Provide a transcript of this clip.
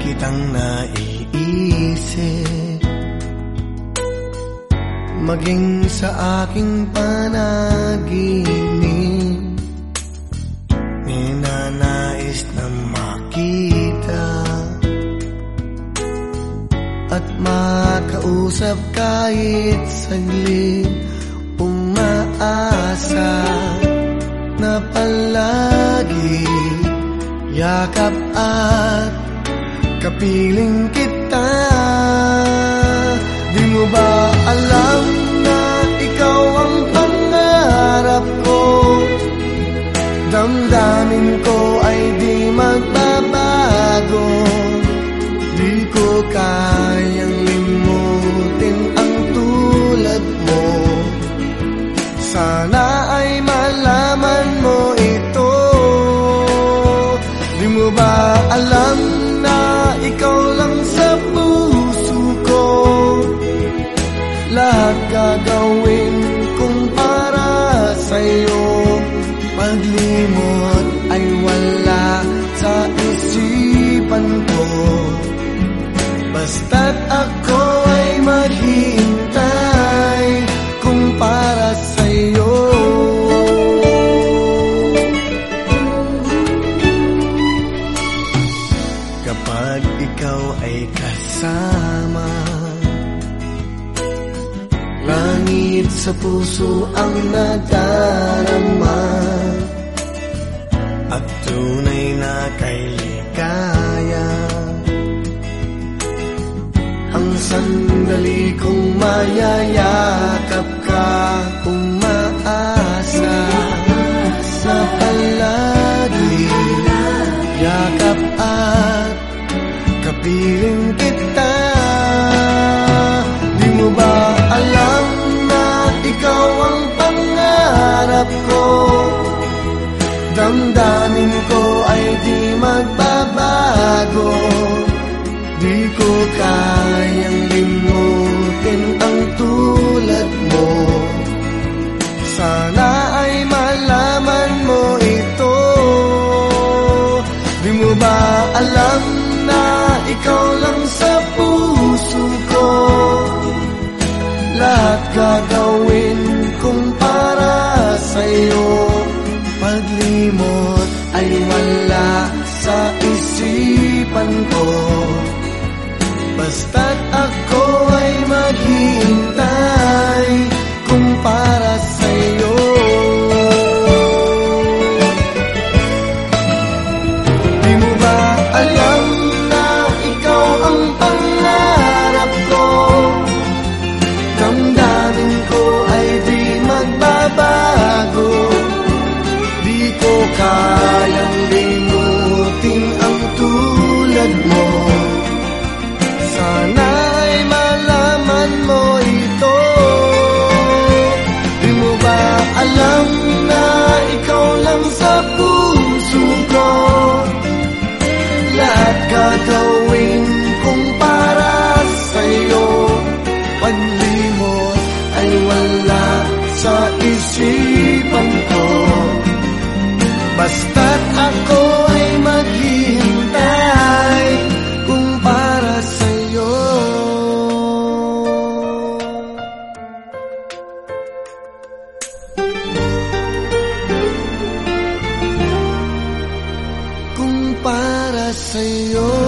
kitang naiisip. Maging sa aking panaginip. Ninanais na makita. At makausap kahit saglit. Umaasa na palagi Yakap at kapiling kita. Di mo ba alam na ikaw ang pangarap ko? Damdamin ko ay di magbabago. Di ko kayang gagawin kong para sa'yo. Paglimot ay wala sa isipan ko. Basta't ako ay maghihintay kung para sa'yo. Kapag ikaw ay kasama Langit sa puso ang nadarama. At tunay na kay ligaya Ang sandali kong mayayakap ka Umaasa Damdamin ko ay di magbabago. Di ko kayang limutin ang tulad mo. Sana ay malaman mo ito. Di mo ba alam na ikaw lang sa puso ko? Lahat gagawin isipan ko. Basta't ako ay maghihintay kung para sa'yo. Di mo ba alam na ikaw ang pangarap ko? Damdamin ko ay di magbabago. Di ko kayang gagawin kong para sa'yo. Paglimot ay wala sa isipan Señor.